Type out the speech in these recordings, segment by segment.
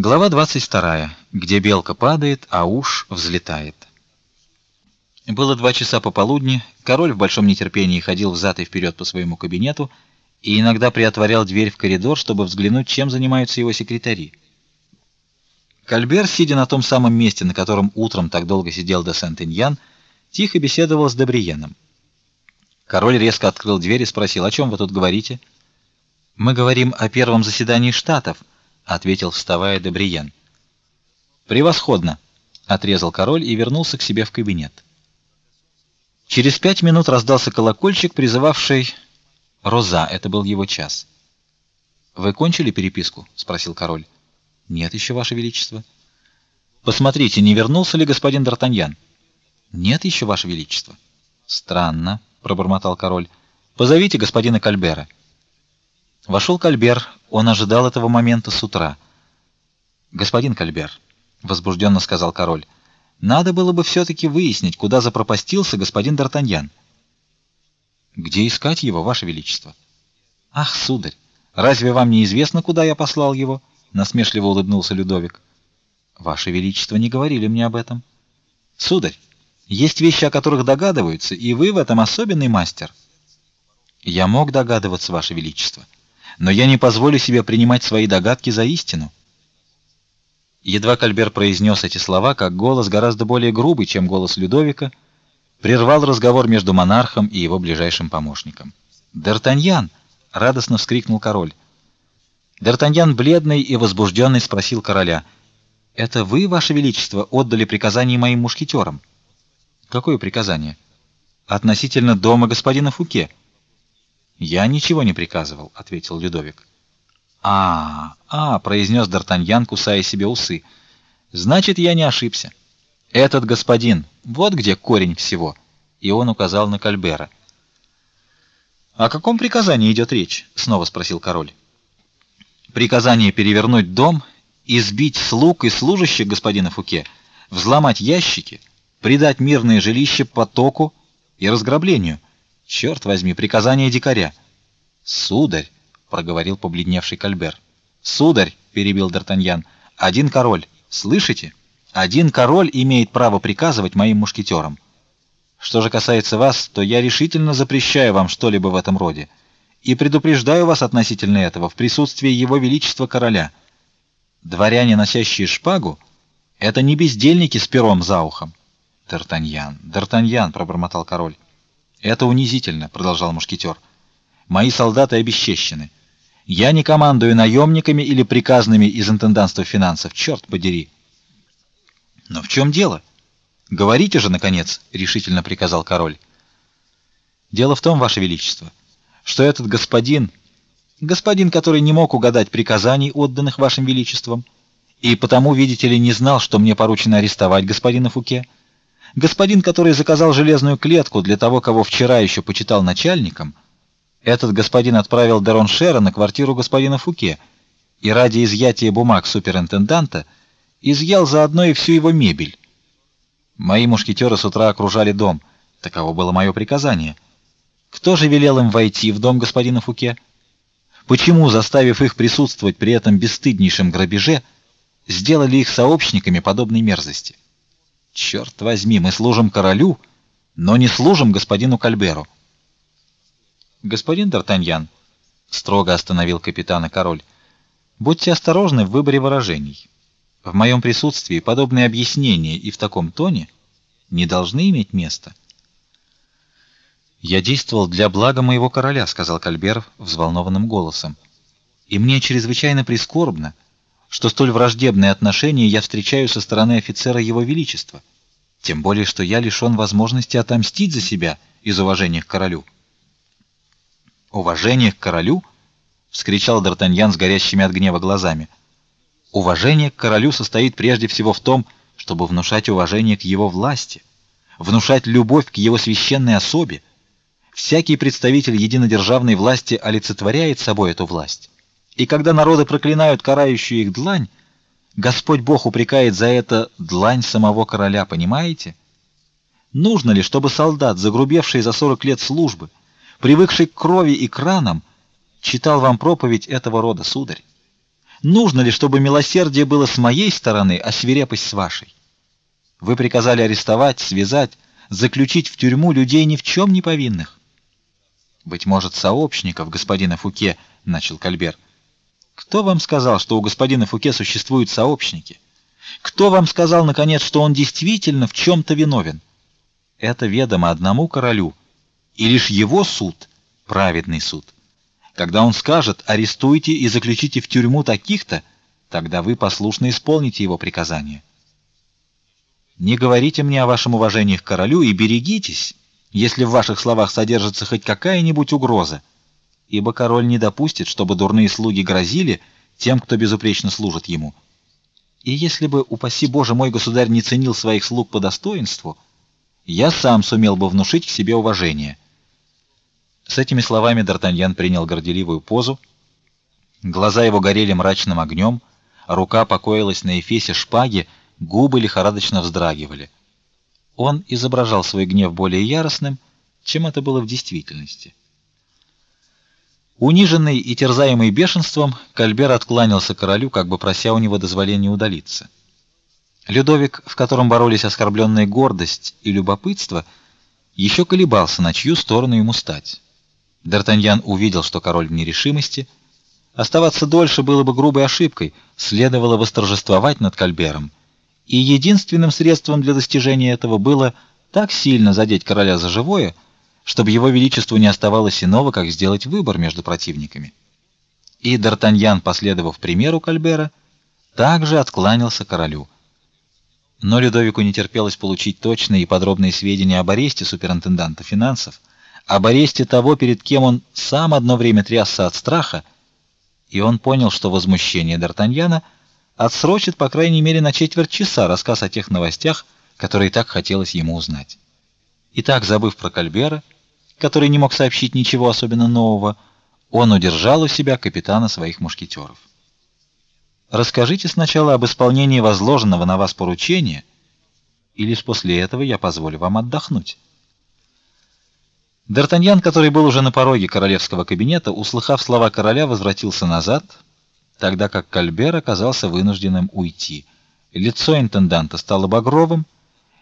Глава 22. Где белка падает, а уж взлетает. Было два часа пополудни. Король в большом нетерпении ходил взад и вперед по своему кабинету и иногда приотворял дверь в коридор, чтобы взглянуть, чем занимаются его секретари. Кальбер, сидя на том самом месте, на котором утром так долго сидел де Сент-Эньян, тихо беседовал с Дебриеном. Король резко открыл дверь и спросил: "О чем вы тут говорите?" "Мы говорим о первом заседании штатов", ответил, вставая Дебриен. "Превосходно", отрезал король и вернулся к себе в кабинет. Через пять минут раздался колокольчик, призывавший Роза. Это был его час. Вы кончили переписку? спросил король. Нет еще, ваше величество. Посмотрите, не вернулся ли господин Д'Артаньян? Нет еще, ваше величество. Странно, пробормотал король. Позовите господина Кальбера. Вошел Кальбер. Он ожидал этого момента с утра. Господин Кальбер, возбужденно сказал король. Надо было бы все таки выяснить, куда запропастился господин Д'Артаньян. Где искать его, ваше величество? Ах, сударь, разве вам не известно, куда я послал его? насмешливо улыбнулся Людовик. Ваше величество не говорили мне об этом. Сударь, есть вещи, о которых догадываются, и вы в этом особенный мастер. Я мог догадываться, ваше величество, но я не позволю себе принимать свои догадки за истину. Едва Кальбер произнес эти слова, как голос гораздо более грубый, чем голос Людовика, прервал разговор между монархом и его ближайшим помощником. "Д'Артаньян!" радостно вскрикнул король. Д'Артаньян, бледный и возбужденный, спросил короля: "Это вы, ваше величество, отдали приказание моим мушкетерам?» "Какое приказание?" "Относительно дома господина Фуке." "Я ничего не приказывал", ответил Людовик. А, а, произнес Д'Артаньян, кусая себе усы. Значит, я не ошибся. Этот господин, вот где корень всего. И он указал на Кальбера. О каком приказании идет речь? снова спросил король. Приказание перевернуть дом, избить слуг и служащих господина Фуке, взломать ящики, придать мирное жилище потоку и разграблению. Черт возьми, приказание дикаря. Сударь, проговорил побледневший Кальбер. "Сударь", перебил Д'Артаньян. "Один король, слышите? Один король имеет право приказывать моим мушкетерам. Что же касается вас, то я решительно запрещаю вам что-либо в этом роде и предупреждаю вас относительно этого в присутствии его величества короля. Дворяне, носящие шпагу, это не бездельники с пером за ухом. Д'Артаньян, Д'Артаньян, пробормотал король. Это унизительно, продолжал мушкетер. Мои солдаты обесчещены. Я не командую наемниками или приказными из интендантства финансов, черт подери. Но в чем дело? Говорите же наконец, решительно приказал король. Дело в том, ваше величество, что этот господин, господин, который не мог угадать приказаний, отданных вашим величеством, и потому, видите ли, не знал, что мне поручено арестовать господина Фуке, господин, который заказал железную клетку для того, кого вчера еще почитал начальником, — этот господин отправил Дероншера на квартиру господина Фуке и ради изъятия бумаг суперинтенданта изъял заодно и всю его мебель. Мои мушкетеры с утра окружали дом. Таково было мое приказание. Кто же велел им войти в дом господина Фуке? Почему, заставив их присутствовать при этом бесстыднейшем грабеже, сделали их сообщниками подобной мерзости? Черт возьми, мы служим королю, но не служим господину Кальберу. Господин Д'Артаньян, строго остановил капитана король. Будьте осторожны в выборе выражений. В моем присутствии подобные объяснения и в таком тоне не должны иметь места. Я действовал для блага моего короля, сказал Кальбер взволнованным голосом. И мне чрезвычайно прискорбно, что столь враждебные отношения я встречаю со стороны офицера его величества. Тем более, что я лишён возможности отомстить за себя из уважения к королю. Уважение к королю, вскричал Д'Артаньян с горящими от гнева глазами. Уважение к королю состоит прежде всего в том, чтобы внушать уважение к его власти, внушать любовь к его священной особе. Всякий представитель единодержавной власти олицетворяет собой эту власть. И когда народы проклинают карающую их длань, Господь Бог упрекает за это длань самого короля, понимаете? Нужно ли, чтобы солдат, загрубевший за 40 лет службы, привыкший к крови и к ранам, читал вам проповедь этого рода, сударь. Нужно ли, чтобы милосердие было с моей стороны, а свирепость с вашей? Вы приказали арестовать, связать, заключить в тюрьму людей ни в чем не повинных. Быть может, сообщников господина Фуке, начал Кальбер. Кто вам сказал, что у господина Фуке существуют сообщники? Кто вам сказал наконец, что он действительно в чем то виновен? Это ведомо одному королю, и лишь его суд праведный суд. Когда он скажет: "Арестуйте и заключите в тюрьму таких-то", тогда вы послушно исполните его приказание. Не говорите мне о вашем уважении к королю и берегитесь, если в ваших словах содержится хоть какая-нибудь угроза, ибо король не допустит, чтобы дурные слуги грозили тем, кто безупречно служит ему. И если бы, упаси Боже, мой государь не ценил своих слуг по достоинству, я сам сумел бы внушить к себе уважение. С этими словами Д'Артаньян принял горделивую позу. Глаза его горели мрачным огнем, рука покоилась на эфесе шпаги, губы лихорадочно вздрагивали. Он изображал свой гнев более яростным, чем это было в действительности. Униженный и терзаемый бешенством, Кальбер откланялся королю, как бы прося у него дозволения удалиться. Людовик, в котором боролись оскорбленная гордость и любопытство, еще колебался, на чью сторону ему стать. Д'Артаньян увидел, что король в нерешимости. Оставаться дольше было бы грубой ошибкой, следовало восторжествовать над Кальбером и единственным средством для достижения этого было так сильно задеть короля за живое, чтобы его величеству не оставалось иного, как сделать выбор между противниками. И Д'Артаньян, последовав примеру Кальбера, также откланялся королю. Но Людовику не терпелось получить точные и подробные сведения об аресте суперинтенданта финансов, об аресте того, перед кем он сам одно время трясся от страха, и он понял, что возмущение Д'Артаньяна — отсрочит по крайней мере на четверть часа рассказ о тех новостях, которые так хотелось ему узнать. Итак, забыв про Кальбера, который не мог сообщить ничего особенно нового, он удержал у себя капитана своих мушкетеров. Расскажите сначала об исполнении возложенного на вас поручения, и лишь после этого я позволю вам отдохнуть. Д'Артаньян, который был уже на пороге королевского кабинета, услыхав слова короля, возвратился назад тогда как Кальбер оказался вынужденным уйти. Лицо интенданта стало багровым,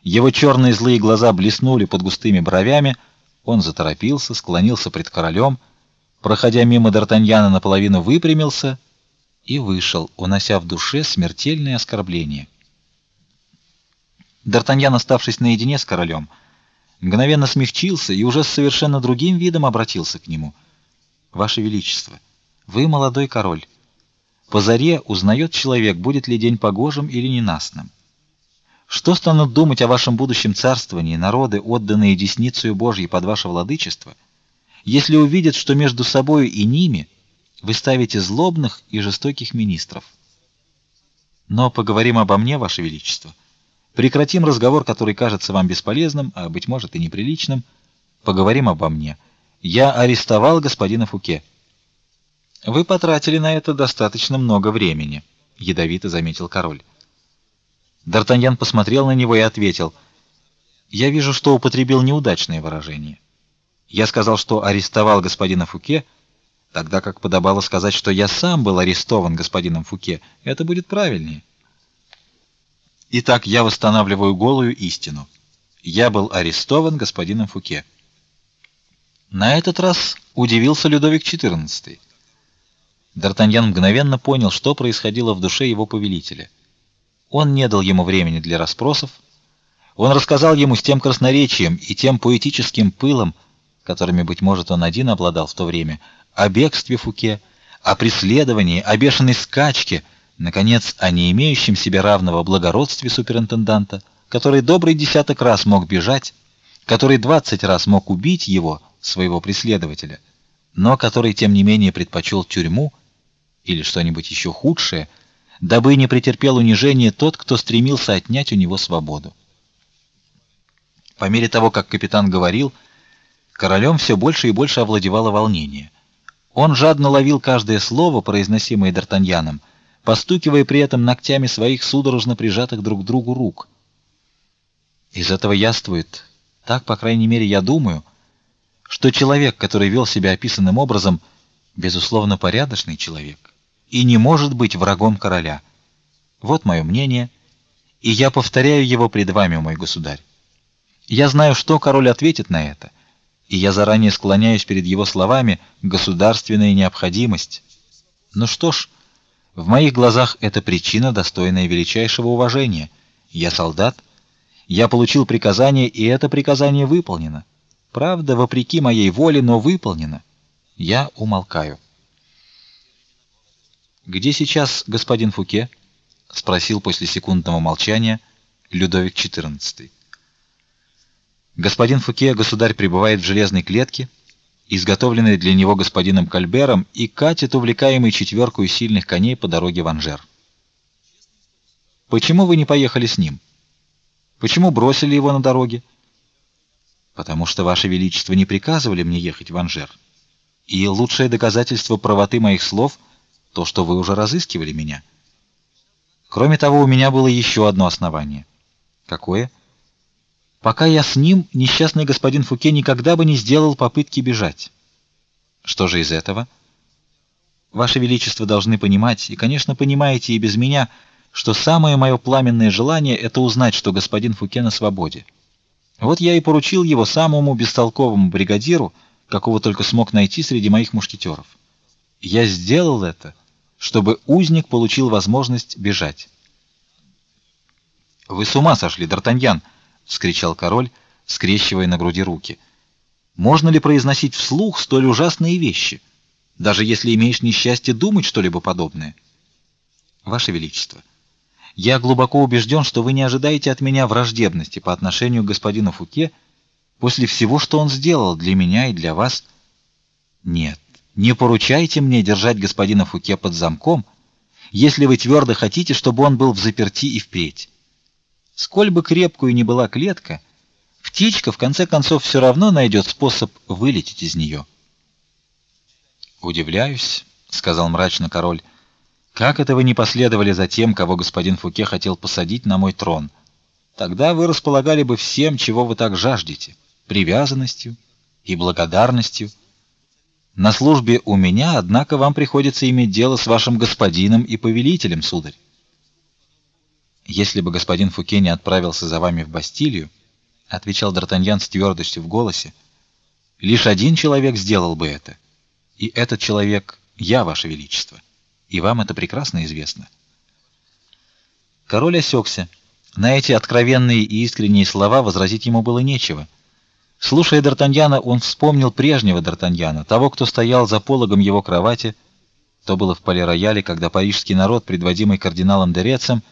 его черные злые глаза блеснули под густыми бровями, он заторопился, склонился пред королем, проходя мимо Д'Артаньяна, наполовину выпрямился и вышел, унося в душе смертельное оскорбление. Д'Артаньян, оставшись наедине с королем, мгновенно смягчился и уже с совершенно другим видом обратился к нему. Ваше величество, вы молодой король. По заре узнает человек, будет ли день погожим или ненастным. Что станут думать о вашем будущем царствовании народы, отданные десницею Божьей под ваше владычество, если увидят, что между собою и ними вы ставите злобных и жестоких министров? Но поговорим обо мне, ваше величество. Прекратим разговор, который кажется вам бесполезным, а быть может и неприличным. Поговорим обо мне. Я арестовал господина Фуке. Вы потратили на это достаточно много времени, ядовито заметил король. Д'Артаньян посмотрел на него и ответил: "Я вижу, что употребил неудачное выражение. Я сказал, что арестовал господина Фуке, тогда как подобало сказать, что я сам был арестован господином Фуке. Это будет правильнее. Итак, я восстанавливаю голую истину. Я был арестован господином Фуке. На этот раз удивился Людовик XIV. Д'Артаньян мгновенно понял, что происходило в душе его повелителя. Он не дал ему времени для расспросов. Он рассказал ему с тем красноречием и тем поэтическим пылом, которыми быть может он один обладал в то время, о бегстве Фуке, о преследовании, о бешеной скачке, наконец, о не имеющем себе равного благородстве суперинтенданта, который добрый десяток раз мог бежать, который двадцать раз мог убить его, своего преследователя, но который тем не менее предпочел тюрьму или что-нибудь еще худшее, дабы не претерпел унижения тот, кто стремился отнять у него свободу. По мере того, как капитан говорил, королем все больше и больше овладевало волнение. Он жадно ловил каждое слово, произносимое Д'Артаньяном, постукивая при этом ногтями своих судорожно прижатых друг к другу рук. Из этого яствует, так, по крайней мере, я думаю, что человек, который вел себя описанным образом, безусловно, порядочный человек и не может быть врагом короля. Вот мое мнение, и я повторяю его пред вами, мой государь. Я знаю, что король ответит на это, и я заранее склоняюсь перед его словами государственная необходимость. Ну что ж, в моих глазах это причина, достойная величайшего уважения. Я солдат, я получил приказание, и это приказание выполнено. Правда, вопреки моей воле, но выполнено. Я умолкаю. Где сейчас господин Фуке? спросил после секундного молчания Людовик XIV. Господин Фуке, государь, пребывает в железной клетке, изготовленной для него господином Кальбером, и катит увлекаемый четверкой сильных коней по дороге в Анжер. Почему вы не поехали с ним? Почему бросили его на дороге? Потому что ваше величество не приказывали мне ехать в Анжер. И лучшее доказательство правоты моих слов то, что вы уже разыскивали меня. Кроме того, у меня было еще одно основание. Какое? Пока я с ним, несчастный господин Фуке никогда бы не сделал попытки бежать. Что же из этого? Ваше величество должны понимать, и, конечно, понимаете и без меня, что самое мое пламенное желание это узнать, что господин Фуке на свободе. Вот я и поручил его самому бестолковому бригадиру, какого только смог найти среди моих мушкетеров. Я сделал это чтобы узник получил возможность бежать. Вы с ума сошли, Д'Артаньян, вскричал король, скрещивая на груди руки. Можно ли произносить вслух столь ужасные вещи, даже если имеешь несчастье думать что-либо подобное? Ваше величество, я глубоко убежден, что вы не ожидаете от меня враждебности по отношению к господину Фуке после всего, что он сделал для меня и для вас. Нет. Не поручайте мне держать господина Фуке под замком, если вы твердо хотите, чтобы он был в заперти и впредь. Сколь бы крепкую ни была клетка, птичка в конце концов все равно найдет способ вылететь из нее. Удивляюсь, сказал мрачно король. Как это вы не последовали за тем, кого господин Фуке хотел посадить на мой трон? Тогда вы располагали бы всем, чего вы так жаждете: привязанностью и благодарностью. На службе у меня, однако, вам приходится иметь дело с вашим господином и повелителем, сударь. Если бы господин Фуке не отправился за вами в Бастилию, отвечал Д'Артаньян с твердостью в голосе, лишь один человек сделал бы это. И этот человек я, ваше величество. И вам это прекрасно известно. Король осекся. На эти откровенные и искренние слова возразить ему было нечего. Слушая Д'Артаньяна, он вспомнил прежнего Д'Артаньяна, того, кто стоял за пологом его кровати. То было в Пале-Рояле, когда парижский народ, предводимый кардиналом Дерецем,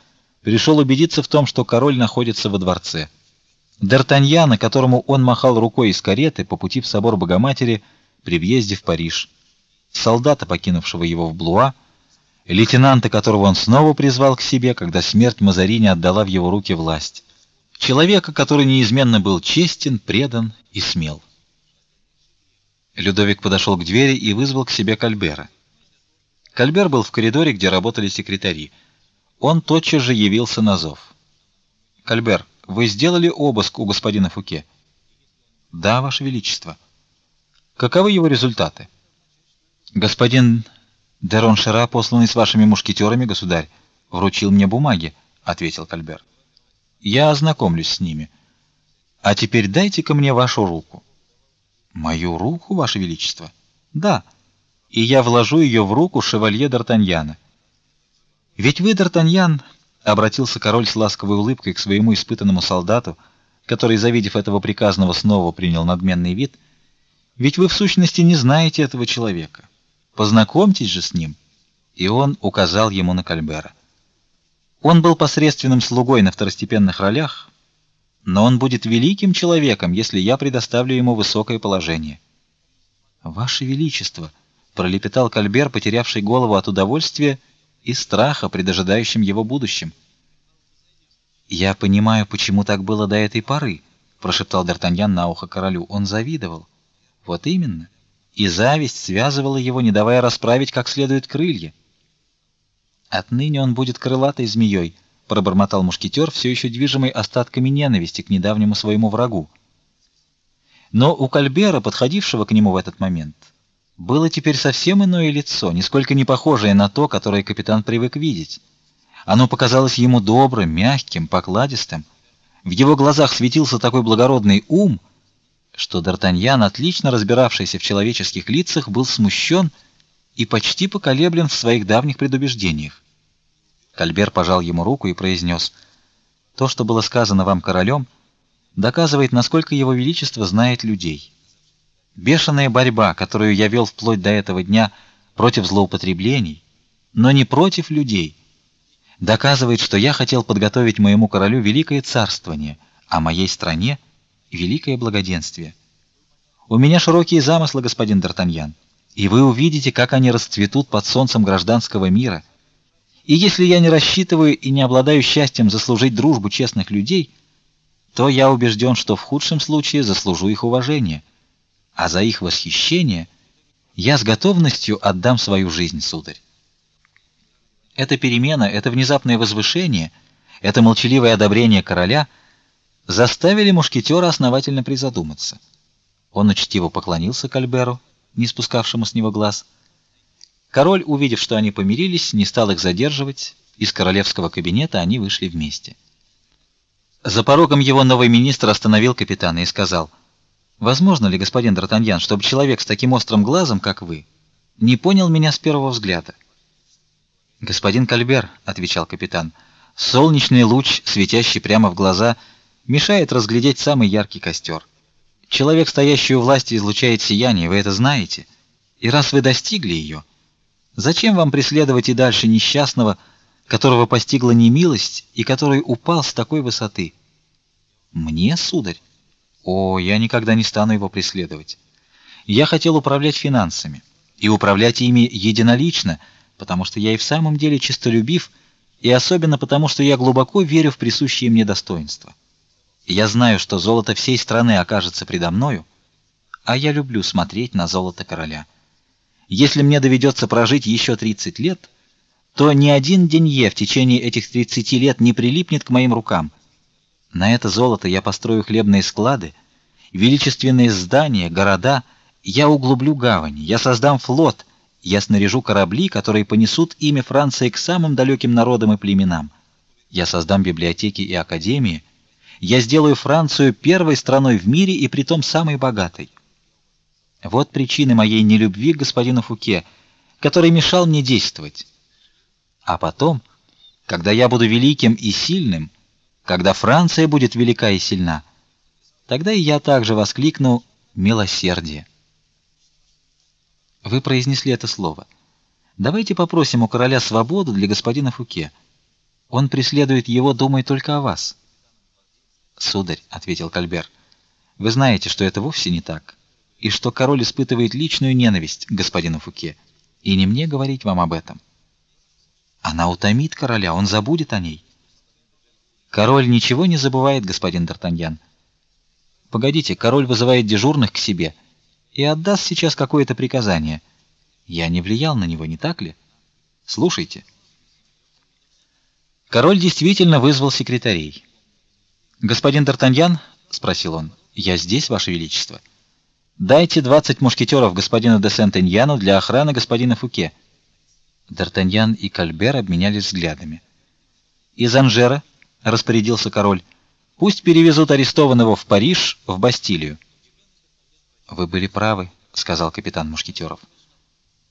пришел убедиться в том, что король находится во дворце. Д'Артаньяна, которому он махал рукой из кареты по пути в собор Богоматери при въезде в Париж, солдата, покинувшего его в Блуа, лейтенанта, которого он снова призвал к себе, когда смерть Мазарини отдала в его руки власть человека, который неизменно был честен, предан и смел. Людовик подошел к двери и вызвал к себе Кальбера. Кальбер был в коридоре, где работали секретари. Он тотчас же явился на зов. Кальбер, вы сделали обыск у господина Фуке? Да, ваше величество. Каковы его результаты? Господин Дерон Шера, посланный с вашими мушкетерами, государь, вручил мне бумаги, ответил Кальбер. Я ознакомлюсь с ними. А теперь дайте-ка мне вашу руку. Мою руку, ваше величество? Да. И я вложу ее в руку шевалье Д'Артаньяна. Ведь вы, Д'Артаньян, обратился король с ласковой улыбкой к своему испытанному солдату, который, завидев этого приказного, снова принял надменный вид. Ведь вы в сущности не знаете этого человека. Познакомьтесь же с ним. И он указал ему на Кальбера. Он был посредственным слугой на второстепенных ролях, но он будет великим человеком, если я предоставлю ему высокое положение. Ваше величество, пролепетал Кальбер, потерявший голову от удовольствия и страха пред ожидающим его будущим. Я понимаю, почему так было до этой поры, прошептал Д'Артаньян на ухо королю. Он завидовал. Вот именно. И зависть связывала его, не давая расправить как следует крылья. Отныне он будет крылатой змеей, пробормотал мушкетер, все еще движимый остатками ненависти к недавнему своему врагу. Но у Кальбера, подходившего к нему в этот момент, было теперь совсем иное лицо, нисколько не похожее на то, которое капитан привык видеть. Оно показалось ему добрым, мягким, покладистым. В его глазах светился такой благородный ум, что Д'Артаньян, отлично разбиравшийся в человеческих лицах, был смущен и почти поколеблен в своих давних предубеждениях. Кальбер пожал ему руку и произнес: "То, что было сказано вам королем, доказывает, насколько его величество знает людей". Бешеная борьба, которую я вел вплоть до этого дня против злоупотреблений, но не против людей, доказывает, что я хотел подготовить моему королю великое царствование, а моей стране великое благоденствие. У меня широкие замыслы, господин Д'Артаньян, и вы увидите, как они расцветут под солнцем гражданского мира. И если я не рассчитываю и не обладаю счастьем заслужить дружбу честных людей, то я убежден, что в худшем случае заслужу их уважение а за их восхищение я с готовностью отдам свою жизнь, сударь. Эта перемена, это внезапное возвышение, это молчаливое одобрение короля заставили мушкетера основательно призадуматься. Он учтиво поклонился Кальберу, не спускавшему с него глаз. Король, увидев, что они помирились, не стал их задерживать. Из королевского кабинета они вышли вместе. За порогом его новый министр остановил капитана и сказал: Возможно ли, господин Д'Артаньян, чтобы человек с таким острым глазом, как вы, не понял меня с первого взгляда? Господин Кальбер, отвечал капитан, солнечный луч, светящий прямо в глаза, мешает разглядеть самый яркий костер. Человек, стоящий у власти, излучает сияние, вы это знаете. И раз вы достигли ее, зачем вам преследовать и дальше несчастного, которого постигла немилость и который упал с такой высоты? Мне, сударь, о, я никогда не стану его преследовать. Я хотел управлять финансами и управлять ими единолично, потому что я и в самом деле честолюбив, и особенно потому, что я глубоко верю в присущие мне достоинства. Я знаю, что золото всей страны окажется предо мною, а я люблю смотреть на золото короля. Если мне доведется прожить еще 30 лет, то ни один денье в течение этих 30 лет не прилипнет к моим рукам. На это золото я построю хлебные склады, величественные здания, города, я углублю гавани, я создам флот, я снаряжу корабли, которые понесут имя Франции к самым далеким народам и племенам. Я создам библиотеки и академии, я сделаю Францию первой страной в мире и притом самой богатой. Вот причины моей нелюбви к господину Фуке, который мешал мне действовать. А потом, когда я буду великим и сильным, когда Франция будет велика и сильна, тогда и я также воскликну милосердие. Вы произнесли это слово. Давайте попросим у короля свободу для господина Фуке. Он преследует его, думая только о вас. Сударь, ответил Кальбер. Вы знаете, что это вовсе не так, и что король испытывает личную ненависть к господину Фуке, и не мне говорить вам об этом. Она утомит короля, он забудет о ней. Король ничего не забывает, господин Д'Артаньян. Погодите, король вызывает дежурных к себе и отдаст сейчас какое-то приказание. Я не влиял на него, не так ли? Слушайте. Король действительно вызвал секретарей. Господин Д'Артаньян, спросил он. Я здесь, ваше величество. Дайте двадцать мушкетеров господину де Сент-Эньяну для охраны господина Фуке. Д'Артаньян и Кальбер обменялись взглядами. Из Анжера распорядился король. Пусть перевезут арестованного в Париж, в Бастилию. Вы были правы, сказал капитан мушкетеров.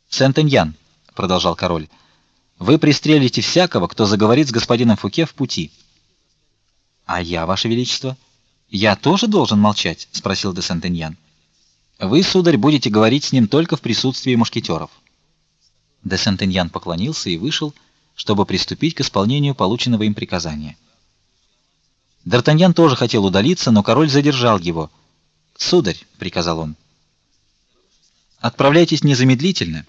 Сент-Эньян, продолжал король. Вы пристрелите всякого, кто заговорит с господином Фуке в пути. А я, ваше величество, я тоже должен молчать, спросил де Сент-Эньян. Вы, сударь, будете говорить с ним только в присутствии мушкетеров. Де Сент-Эньян поклонился и вышел, чтобы приступить к исполнению полученного им приказания. Д'Артаньян тоже хотел удалиться, но король задержал его. "Сударь", приказал он. "Отправляйтесь незамедлительно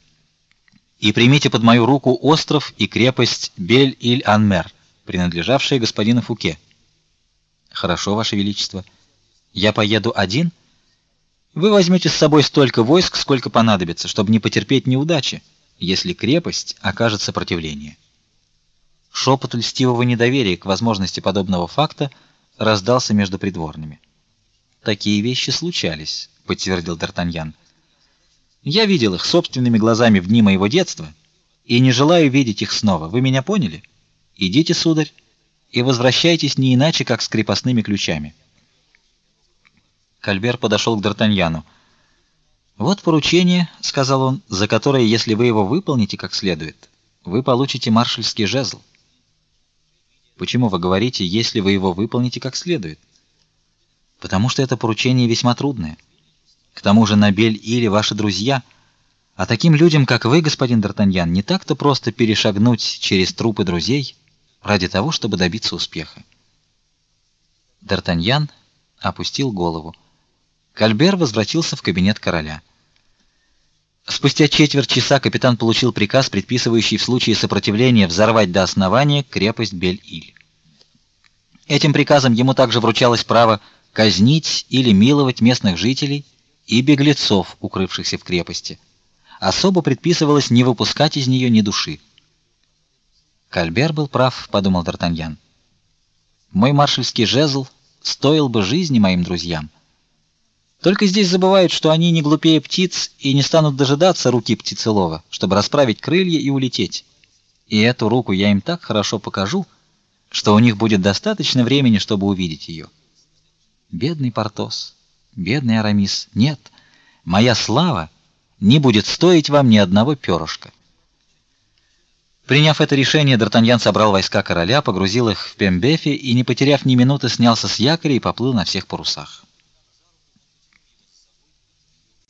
и примите под мою руку остров и крепость Бель-Иль-Анмер, принадлежавшие господину Фуке". "Хорошо, ваше величество. Я поеду один. Вы возьмете с собой столько войск, сколько понадобится, чтобы не потерпеть неудачи, если крепость окажет сопротивление". Шепот льстивого недоверия к возможности подобного факта раздался между придворными. Такие вещи случались, подтвердил Д'Артаньян. Я видел их собственными глазами в дни моего детства и не желаю видеть их снова. Вы меня поняли? Идите, сударь, и возвращайтесь не иначе, как с крепостными ключами. Кальбер подошел к Д'Артаньяну. Вот поручение, сказал он, за которое, если вы его выполните как следует, вы получите маршальский жезл. Почему вы говорите, если вы его выполните как следует? Потому что это поручение весьма трудное. К тому же Набель или ваши друзья, а таким людям, как вы, господин Д'Артаньян, не так-то просто перешагнуть через трупы друзей ради того, чтобы добиться успеха. Д'Артаньян опустил голову. Кальбер возвратился в кабинет короля. Спустя четверть часа капитан получил приказ, предписывающий в случае сопротивления взорвать до основания крепость Бель-Иль. Этим приказом ему также вручалось право казнить или миловать местных жителей и беглецов, укрывшихся в крепости. Особо предписывалось не выпускать из нее ни души. Кальбер был прав, подумал Д'Артаньян. Мой маршальский жезл стоил бы жизни моим друзьям. Только здесь забывают, что они не глупее птиц и не станут дожидаться руки птицелова, чтобы расправить крылья и улететь. И эту руку я им так хорошо покажу, что у них будет достаточно времени, чтобы увидеть ее. Бедный Портос, бедный Арамис. Нет, моя слава не будет стоить вам ни одного перышка. Приняв это решение, Д'Артаньян собрал войска короля, погрузил их в Пембефе и, не потеряв ни минуты, снялся с якоря и поплыл на всех парусах.